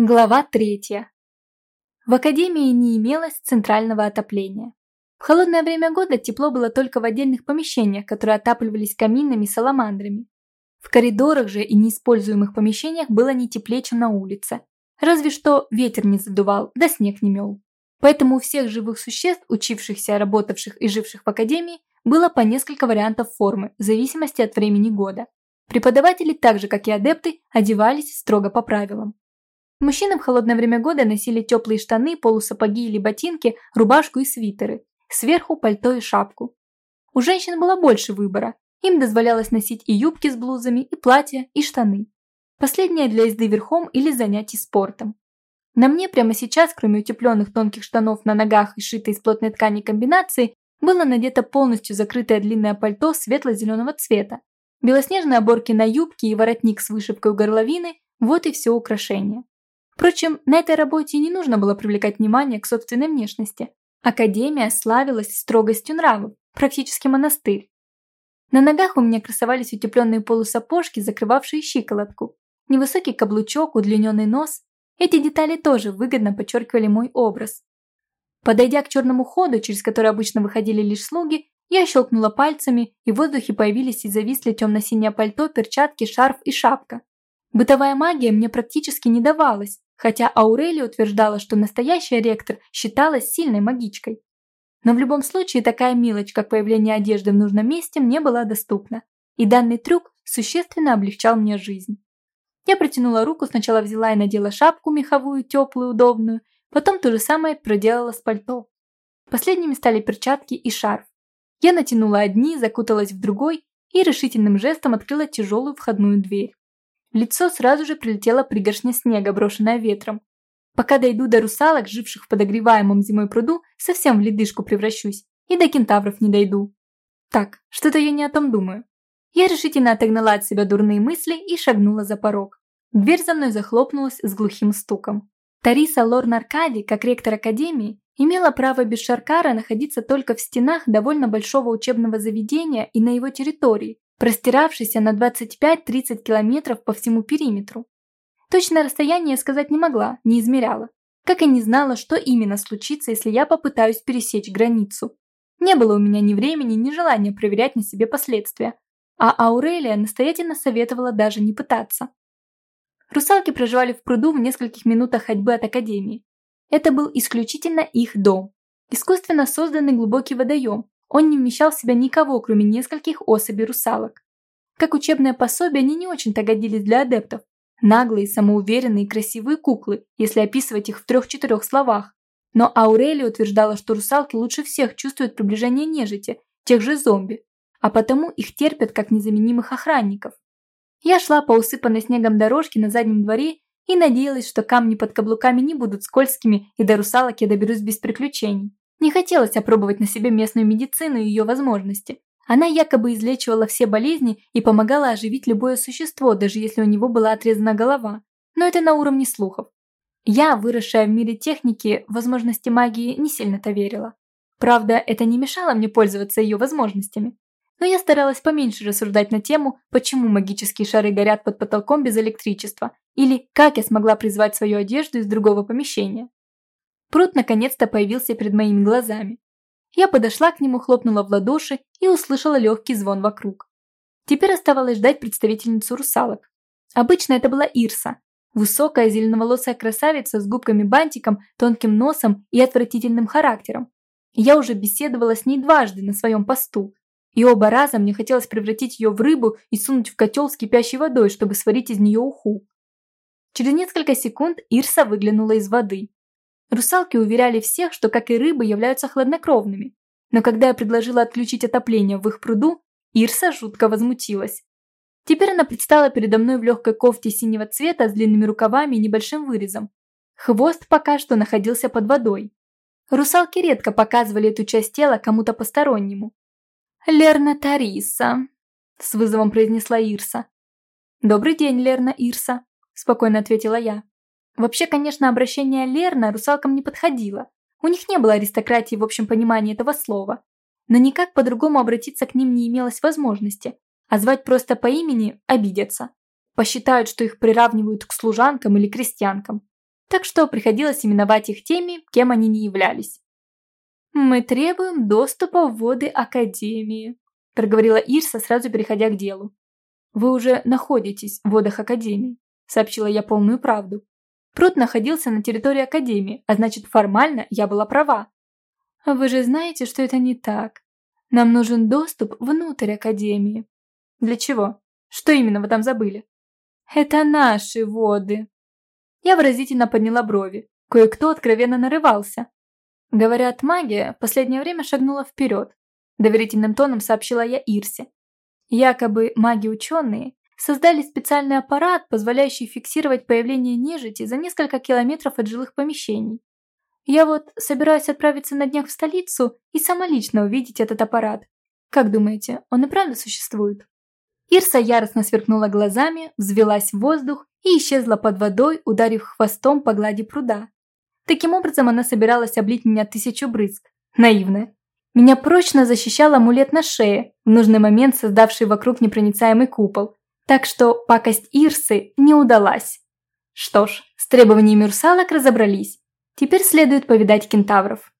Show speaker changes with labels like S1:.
S1: Глава третья. В академии не имелось центрального отопления. В холодное время года тепло было только в отдельных помещениях, которые отапливались каминами и саламандрами. В коридорах же и неиспользуемых помещениях было не теплее, чем на улице. Разве что ветер не задувал, да снег не мел. Поэтому у всех живых существ, учившихся, работавших и живших в академии, было по несколько вариантов формы, в зависимости от времени года. Преподаватели, так же как и адепты, одевались строго по правилам. Мужчины в холодное время года носили теплые штаны, полусапоги или ботинки, рубашку и свитеры. Сверху пальто и шапку. У женщин было больше выбора. Им дозволялось носить и юбки с блузами, и платья, и штаны. Последнее для езды верхом или занятий спортом. На мне прямо сейчас, кроме утепленных тонких штанов на ногах и шитой из плотной ткани комбинации, было надето полностью закрытое длинное пальто светло-зеленого цвета. Белоснежные оборки на юбке и воротник с вышивкой у горловины – вот и все украшение. Впрочем, на этой работе не нужно было привлекать внимание к собственной внешности. Академия славилась строгостью нравов, практически монастырь. На ногах у меня красовались утепленные полусапожки, закрывавшие щиколотку, невысокий каблучок, удлиненный нос. Эти детали тоже выгодно подчеркивали мой образ. Подойдя к черному ходу, через который обычно выходили лишь слуги, я щелкнула пальцами, и в воздухе появились и зависли темно-синее пальто, перчатки, шарф и шапка. Бытовая магия мне практически не давалась, хотя Аурелия утверждала, что настоящая ректор считалась сильной магичкой. Но в любом случае такая мелочь, как появление одежды в нужном месте, мне была доступна, и данный трюк существенно облегчал мне жизнь. Я протянула руку, сначала взяла и надела шапку меховую, теплую, удобную, потом то же самое проделала с пальто. Последними стали перчатки и шарф. Я натянула одни, закуталась в другой и решительным жестом открыла тяжелую входную дверь. В лицо сразу же прилетела пригоршня снега, брошенная ветром. Пока дойду до русалок, живших в подогреваемом зимой пруду, совсем в ледышку превращусь. И до кентавров не дойду. Так, что-то я не о том думаю. Я решительно отогнала от себя дурные мысли и шагнула за порог. Дверь за мной захлопнулась с глухим стуком. Тариса Лорн Аркади, как ректор Академии, имела право без Шаркара находиться только в стенах довольно большого учебного заведения и на его территории, простиравшийся на 25-30 километров по всему периметру. Точное расстояние сказать не могла, не измеряла. Как и не знала, что именно случится, если я попытаюсь пересечь границу. Не было у меня ни времени, ни желания проверять на себе последствия. А Аурелия настоятельно советовала даже не пытаться. Русалки проживали в пруду в нескольких минутах ходьбы от Академии. Это был исключительно их дом. Искусственно созданный глубокий водоем, он не вмещал в себя никого, кроме нескольких особей русалок. Как учебное пособие, они не очень-то годились для адептов. Наглые, самоуверенные красивые куклы, если описывать их в трех-четырех словах. Но Аурелия утверждала, что русалки лучше всех чувствуют приближение нежити, тех же зомби, а потому их терпят как незаменимых охранников. Я шла по усыпанной снегом дорожке на заднем дворе и надеялась, что камни под каблуками не будут скользкими и до русалок я доберусь без приключений. Не хотелось опробовать на себе местную медицину и ее возможности. Она якобы излечивала все болезни и помогала оживить любое существо, даже если у него была отрезана голова. Но это на уровне слухов. Я, выросшая в мире техники, возможности магии не сильно-то верила. Правда, это не мешало мне пользоваться ее возможностями. Но я старалась поменьше рассуждать на тему, почему магические шары горят под потолком без электричества, или как я смогла призвать свою одежду из другого помещения. Пруд наконец-то появился перед моими глазами. Я подошла к нему, хлопнула в ладоши и услышала легкий звон вокруг. Теперь оставалось ждать представительницу русалок. Обычно это была Ирса, высокая зеленоволосая красавица с губками-бантиком, тонким носом и отвратительным характером. Я уже беседовала с ней дважды на своем посту, и оба раза мне хотелось превратить ее в рыбу и сунуть в котел с кипящей водой, чтобы сварить из нее уху. Через несколько секунд Ирса выглянула из воды. Русалки уверяли всех, что, как и рыбы, являются хладнокровными. Но когда я предложила отключить отопление в их пруду, Ирса жутко возмутилась. Теперь она предстала передо мной в легкой кофте синего цвета с длинными рукавами и небольшим вырезом. Хвост пока что находился под водой. Русалки редко показывали эту часть тела кому-то постороннему. «Лерна Тариса», – с вызовом произнесла Ирса. «Добрый день, Лерна Ирса», – спокойно ответила я. Вообще, конечно, обращение Лерна русалкам не подходило. У них не было аристократии в общем понимании этого слова. Но никак по-другому обратиться к ним не имелось возможности, а звать просто по имени обидятся. Посчитают, что их приравнивают к служанкам или крестьянкам. так что приходилось именовать их теми, кем они не являлись. «Мы требуем доступа в воды Академии», – проговорила Ирса, сразу переходя к делу. «Вы уже находитесь в водах Академии», – сообщила я полную правду. Пруд находился на территории Академии, а значит формально я была права. «Вы же знаете, что это не так. Нам нужен доступ внутрь Академии». «Для чего? Что именно вы там забыли?» «Это наши воды». Я выразительно подняла брови. Кое-кто откровенно нарывался. Говорят, магия последнее время шагнула вперед. Доверительным тоном сообщила я Ирсе. Якобы маги-ученые создали специальный аппарат, позволяющий фиксировать появление нежити за несколько километров от жилых помещений. Я вот собираюсь отправиться на днях в столицу и сама лично увидеть этот аппарат. Как думаете, он и правда существует? Ирса яростно сверкнула глазами, взвелась в воздух и исчезла под водой, ударив хвостом по глади пруда. Таким образом она собиралась облить меня тысячу брызг. Наивная. Меня прочно защищал амулет на шее, в нужный момент создавший вокруг непроницаемый купол. Так что пакость Ирсы не удалась. Что ж, с требованиями русалок разобрались. Теперь следует повидать кентавров.